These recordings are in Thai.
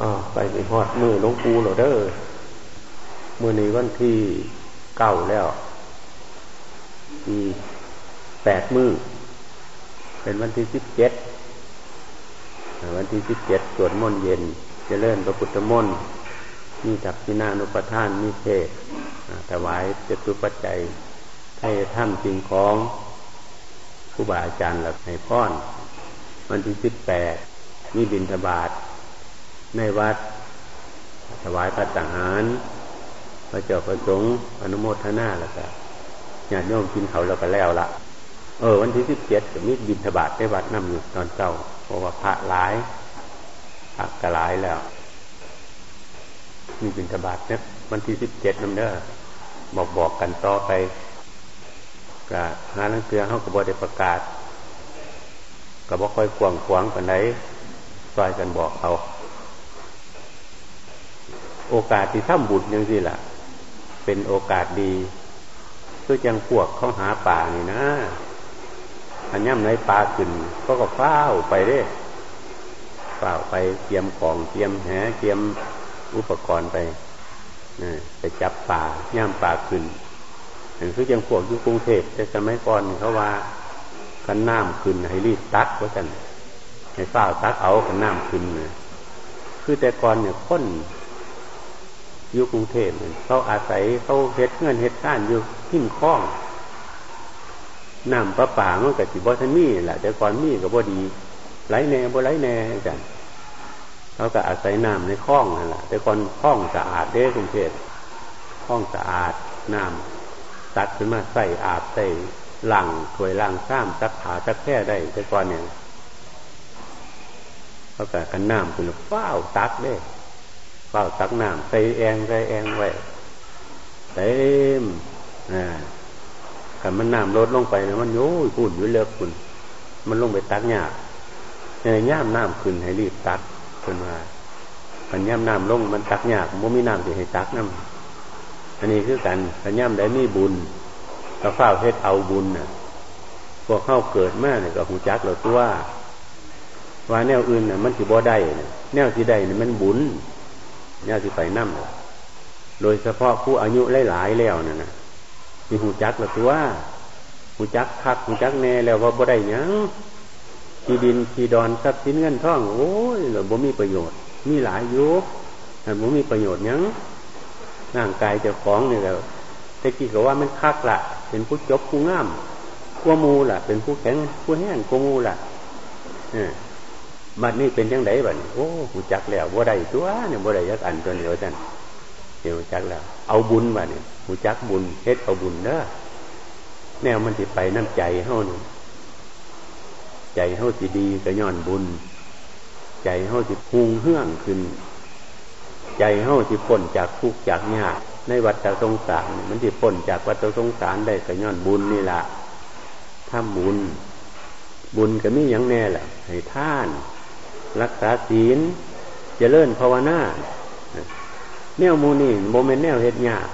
อ๋อไปไปฮอดมือหลวงปู่เหรอเด้อมือนี้วันที่เก้าแล้วทีแปดมือเป็นวันที่สิบเจ็ดวันที่สิบเจ็ดสวดมนต์เย็นจะเริ่มพระพุทธมนต์มีจับที่นานุปทานมีเทศถวายเจตุปัจจัยให้ท่านจริงของครูบาอาจารย์หลักในพ้อน วันที่สิบแปดมีบินทบาท ในวัด ถวายพระทหาร พระเจ้าประสงค์อนุโมทนาแล้วก็ญาติโยมกินเขาแล้วก็แล้วละเออ วันที่สิบเจ็ดก็มีบินทบาทในวัดนำอยู่ตอนเช้าเพราะว่าพระหลายพระกระหลายแล้ว มีบินทบาทเนี่ยวันที่สิบเจ็ดนั่นเด้อบอกบอกกันต่อไปก็หาลังเกลือเขาก็บอได้ประกาศก็บอกค่อยขวางขวางกันไหนซอยกันบอกเขา โอกาสที่ทำบุญยังสิล่ะ เป็นโอกาสดีเพื่อจังพวกเขาหาป่านี่นะอันย่ำไหนปลาขึ้นก็ก็เฝ้าไปเด้เฝ้าไปเตรียมของเตรียมแหเตรียมอุปกรณ์ไปไปจับป่าย่ำปลาขึ้นเห็นคือจังพวกอยู่กรุงเทพแต่สมัยก่อนเขาว่ากันน้ำขึ้นให้รีบตักว่ากันให้เฝ้าตักเอากันน้ำขึ้นนะคือแต่ก่อนเนี่ยค้น อยู่กรุงเทพเขาอาศัยเขาเฮ็ดเงื่อนเฮ็ดก้านอยู่หิ้มคล้องน้ำประป่ามันกับสิบอทันมี่แหละแต่ก่อนมี่กับบ่ดีไหลแน่บ่ไหลแน่กันเขาก็อาศัยน้ำในคล้องนั่นแหละแต่ก่อนคล้องสะอาดเด้กรุงเทพคล้องสะอาดน้ำตัดขึ้นมาใส่อาบใส่หลังถวยหลังซ้ำซักขาซักแค่ได้แต่ก่อนเนี่ยเขาก็กันน้ำคุณฟ้าวตักเด้ ฝ้าตักน้ำใส่แองใส่แองไว้เต็มอ่าขันมันน้ำลดลงไปนะมันโย้ยพุ่นอยู่เลิกคุณมันลงไปตักหยาบเนี่ยย่ามน้ำขึ้นให้รีบตักขึ้นมาขันย่ามน้ำลงมันตักหยาบมันมีน้ำที่ให้ตักน้ำอันนี้คือกันขันย่ามได้มีบุญก็เฝ้าเฮ็ดเอาบุญน่ะพวกเข้าเกิดมากเนี่ยก็หูจักเราตัวว่าแนวอื่นน่ะ มันถือบ่ได้แนวที่ได้เนี่ยมันบุญ เนี่ยสิไปนั่มโดยเฉพาะผู้อายุหลายๆแล้วน่ะนะมีหูจักละตัวหูจักคักหูจักแน่แล้วว่าบ่ได้ยังที่ดินที่ดอนทรัพย์สินเงินทองโอ้ยหรือบ่มีประโยชน์ มีหลายยุคแต่บ่มีประโยชน์ยังร่างกายเจ้าของเนี่ยแล้วแต่กี้ก็ว่ามันคักละเป็นผู้จบผู้งามผู้มูล่ะเป็นผู้แข็งผู้แห้งผู้มูล่ะเนี่ย บัดนี้เป็นยังไงบัดนี้โอ้หูจักแล้วบ่ได้ตัวเนี่ยบ่ได้ยักอันตัวเดียวจันเดี๋ยวจักแล้ว เอาบุญบัดนี้หูจักบุญเฮ็ดเอาบุญเด้อแนวมันสิไปน้ำใจเฮานี่ใจเฮาสิดีก็ย้อนบุญ ใจเฮาสิพุงเฮื่องขึ้น ใจเฮาสิพ้นจากทุกข์จากยากในวัฏสงสารมันสิพ้นจากวัฏสงสารได้ก็ย้อนบุญนี่ล่ะทำบุญ บุญก็มีอย่างแน่แหละให้ท่าน รักษาศีลเจริญภาวนาแนวมูนี่โมเมนแนวเฮ็ดยาก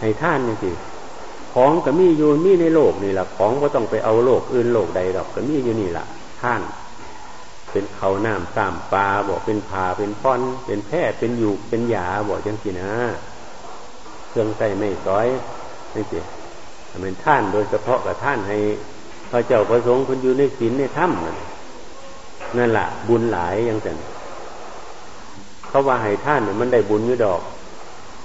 ให้ท่านนี่สิของก็มีอยู่มีในโลกนี่แหละของก็ต้องไปเอาโลกอื่นโลกใดหรอกก็มีอยู่นี่แหละท่าน เป็นเขาน้ำสามปลาบอกเป็นผาเป็นป้อน เป็นแพทย์เป็นอยู่เป็นยาบอกจังสินะเครื่องใส่ไม่ซ้อยนี่สิเป็นท่านโดยเฉพาะกับท่านให้พระเจ้าประสงค์คนอยู่ในศีลในถ้ำ นั่นแหละบุญหลายยังแต่เขาว่าให้ท่านเนี่ยมันได้บุญอยู่ดอก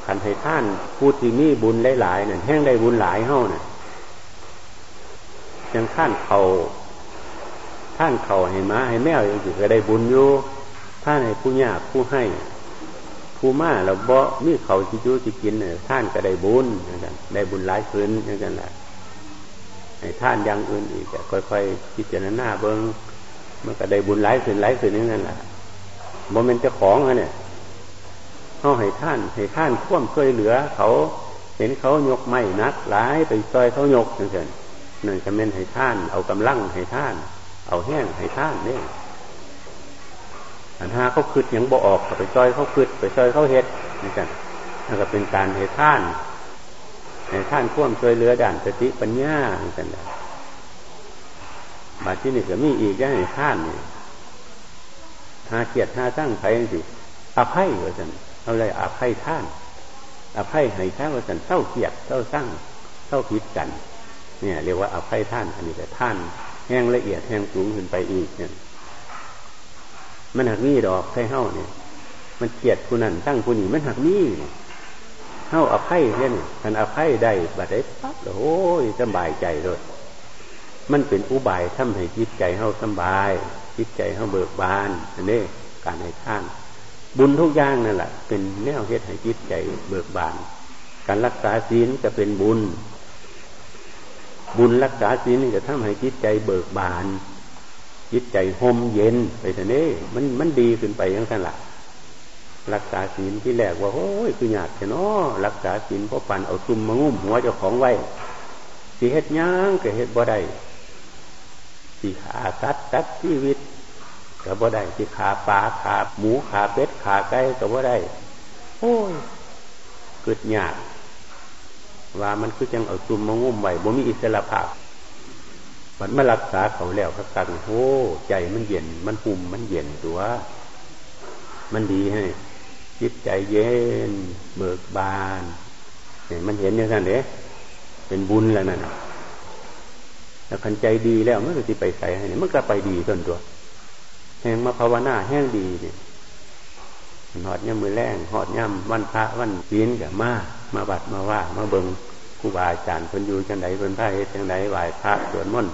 ขันให้ท่านพูดที่มีบุญหลายๆเนี่ยแห้งได้บุญหลายเฮ้าเนี่ยยังท่านเขาท่านเขาให้มาให้แมวยังถือก็ได้บุญอยู่ท่านให้ผู้ยากผู้ให้ผู้มาเราบ่มีเขาจิจูจิกินเนี่ยท่านก็ได้บุญอย่างนั้นได้บุญหลายคืนอย่างนั้นแหละให้ท่านยังอื่นอีกค่อยๆพิจารณาเบิ้ง มันก็ได้บุญหลายขึ้นหลายขึ้นนี่นั่นแหละโมเมนต์เจ้าของเนี่ยเขาให้ท่านให้ท่านท่วมช่วยเหลือ เขาเห็นเขายกไม้นักหลายไปซอยเขายกนั่นเองนั่นจะเป็นให้ท่าน เอากำลังให้ท่าน เอาแห้งให้ท่านเนี่ยอันห้าเขาคืดยังบ่ออกไปซอยเขาคืดไปซอยเขาเฮ็ดนี่กันนั่นก็เป็นการให้ท่านให้ท่านท่วมช่วยเหลือด่านสติปัญญานี่กันแหละ บาที่นี่ก็มีอีกอย่างท่านนี่หาเกียรติหาตั้งไผ่สิอภัยว่าสันเอาเลยอภัยท่านอภัยให้ท่านว่าสันเศร้าเกียรติเศร้าตั้งเศร้าผิดกัน เนี่ย เรียกว่าอภัยท่าน อันนี้แต่ท่าน แห้งละเอียดแห้งสูงขึ้นไปอีกเนี่ย มันหักมี่ดอกใครเฮ้าเนี่ย มันเกียดผู้นั้นตั้งผู้นี้มันหักมี่เฮ้าอภัยเนี่ยมันอภัยได้บัดได้ปั๊บโอ้ยสบายใจเลย มันเป็นอุบายทำให้จิตใจเฮาสบาย จิตใจเฮาเบิกบานอันนี้การให้ท่าน บุญทุกอย่างนั่นแหละเป็นแนวเฮ็ดให้จิตใจเบิกบาน การรักษาศีลจะเป็นบุญ บุญรักษาศีลจะทำให้จิตใจเบิกบาน จิตใจห่มเย็นไปแต่นี้มันมันดีขึ้นไปย่างนั้นหละรักษาศีลที่แรกว่าโอ้ยคือหยาดแค่นอรักษาศีลเพราะปันเอาซุ่มมางุ้มหัวเจ้าของไว้สีเฮ็ดย่างก็เฮ็ดบ่ได้ สีขาสัตว์สัตว์ชีวิตก็บ่ได้สีขาปลาขาหมูขาเป็ดขาไก่ก็บ่ได้ โอ้ยเกิดยาดว่ามันคือจังเอาซุ่มมางุ้มไว้บ่มีอิสระภาพมันมารักษาเขาแล้วครับกันโอ้ใจมันเย็น มันหุ่มมันเย็นตัว มันดีให้จิตใจเย็น เบิกบานเนี่ยมันเห็นอย่างนั้นเด้เป็นบุญแล้วนั่น แล้วคันใจดีแล้วมันก็จะไปใส่ให้เนี่ยมันก็ไปดีต้นตัว แห้งมาภาวนาแห้งดีเนี่ยหอดย่ำมือแรงหอดย่ำวันพระวันปีนกับมามาบัดมาว่า มาเบิงครูบาอาจารย์คนอยู่จังไหนเป็นพระเหตุจังไหนไหวพระสวดมนต์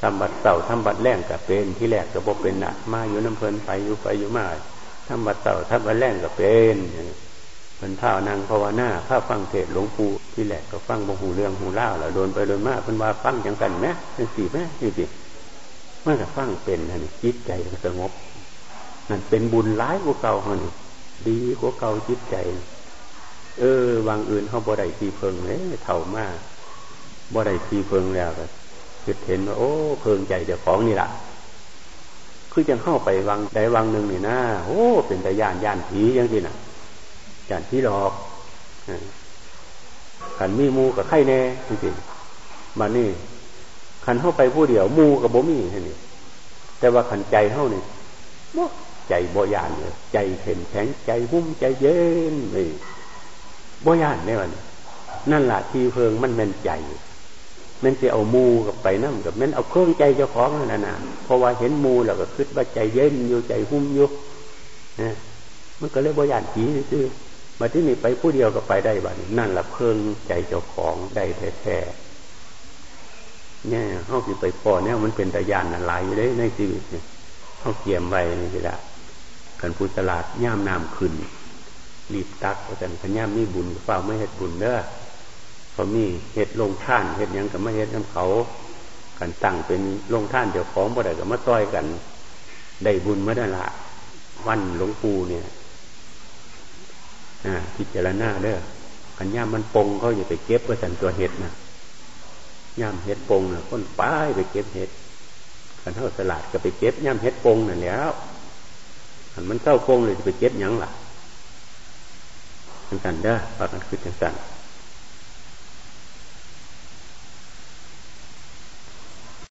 ทำบัดเต่าทำบัดแรงกับเป็นที่แรกกับบกเป็นหนักมาอยู่น้ำเพลินไปอยู่ไปอยู่มาทำบัดเต่าทำบัดแรงกับเป็น เป็นผ้านางภาวนาผ้าฟังเทศหลวงปู่ที่แหลกก็ฟังบงหูเรื่องหูเล่าแล้วโดนไปโดนมาเป็นว่าฟังจังกันไหมเป็นสี่ไหมนี่สิเมื่อกฟังเป็นนี่จิตใจมันสงบนั่นเป็นบุญร้ายกว่าเก่าเขานี่ดีกว่าเก่าจิตใจ เออวางอื่นเขาบ่ได้ทีเพิงเลยเท่ามากบ่ได้ทีเพิงแล้วก็คิดเห็นว่าโอ้เพิงใจเจ้าของนี่แหละคือจังเข้าไปวังใดวังหนึ่งนี่นะโอ้เป็นแต่ย่านย่านผียังที่น่ะ ย่านผีหลอกขันมีมูกับไข่แน่จริงๆมานี่ขันเข้าไปผู้เดียว มูกับบ่มีนี่แต่ว่าขันใจเข้านี่ใจบ่ยานเลยใจเข็มแข็งใจหุ้มใจเย็นเลยบ่ยานได้วันนั่นแหละที่เพิงมันเป็นใจมันจะเอามูกับไปนั่งกับมันเอาเครื่องใจเจ้าของนั่นนะเพราะว่าเห็นมูแล้วก็คิดว่าใจเย็นอยู่ใจหุ้มอยู่นะมันก็เลยบ่ยานผีซื่อ มาที่นี่ไปผู้เดียวก็ไปได้บ้านนั่นแหละเครื่งใจเจ้าของได้แท้ๆเนี่ยเขาคือไปพ่อเนี่ยมันเป็นตะยานอะไรอยู่เลยในชีวิตเนี่ยเขาเกี่ยมไว้นี่สิละกันพุทธลาดย่ามน้ำขึ้นรีบตักเพราะฉะนั้นย่ามนี่บุญเฝ้าไม่ให้บุญเด้อเขามีเห็ดลงท่านเห็ดยังกับมาเห็ดน้ำเขากันตั้งเป็นลงท่านเจ้าของบ่ได้กับมาต้อยกัน ได้บุญเมื่อได้ละวันหลวงปู่เนี่ย พิจารณาเด้อขันย่ามมันปงเขาอย่าไปเก็บว่าสันตัวเห็ดนะย่ามเห็ดปงนะคนป้ายไปเก็บเห็ดขันเท่าสลัดก็ไปเก็บย่ามเห็ดปงนั่นแล้วอันมันเก้าปงเลยจะไปเก็บยังล่ะจังสันเด้อปากกันคือจังสัน